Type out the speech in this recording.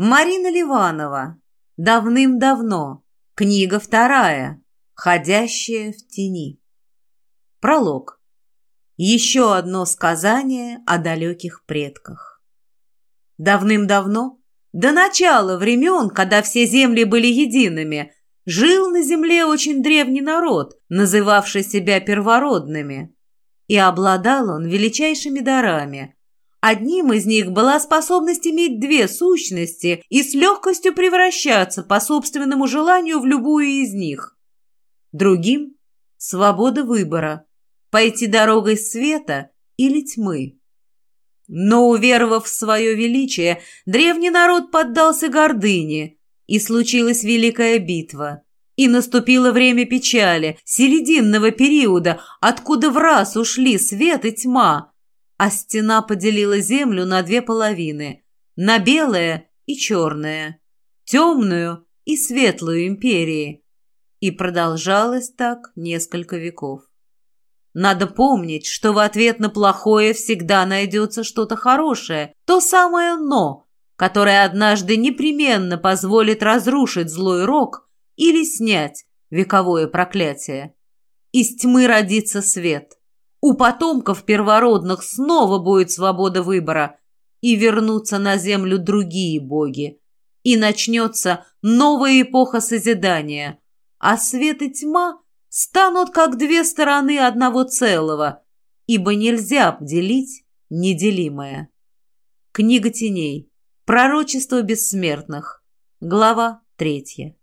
Марина Ливанова. Давным-давно. Книга вторая. Ходящая в тени. Пролог. Еще одно сказание о далеких предках. Давным-давно, до начала времен, когда все земли были едиными, жил на земле очень древний народ, называвший себя первородными. И обладал он величайшими дарами – Одним из них была способность иметь две сущности и с легкостью превращаться по собственному желанию в любую из них. Другим – свобода выбора – пойти дорогой света или тьмы. Но, уверовав в свое величие, древний народ поддался гордыне, и случилась великая битва. И наступило время печали, серединного периода, откуда в раз ушли свет и тьма – а стена поделила землю на две половины – на белое и черное, темную и светлую империи. И продолжалось так несколько веков. Надо помнить, что в ответ на плохое всегда найдется что-то хорошее, то самое «но», которое однажды непременно позволит разрушить злой рок или снять вековое проклятие. Из тьмы родится свет. У потомков первородных снова будет свобода выбора, и вернутся на землю другие боги. И начнется новая эпоха созидания, а свет и тьма станут как две стороны одного целого, ибо нельзя обделить неделимое. Книга теней. Пророчество бессмертных. Глава третья.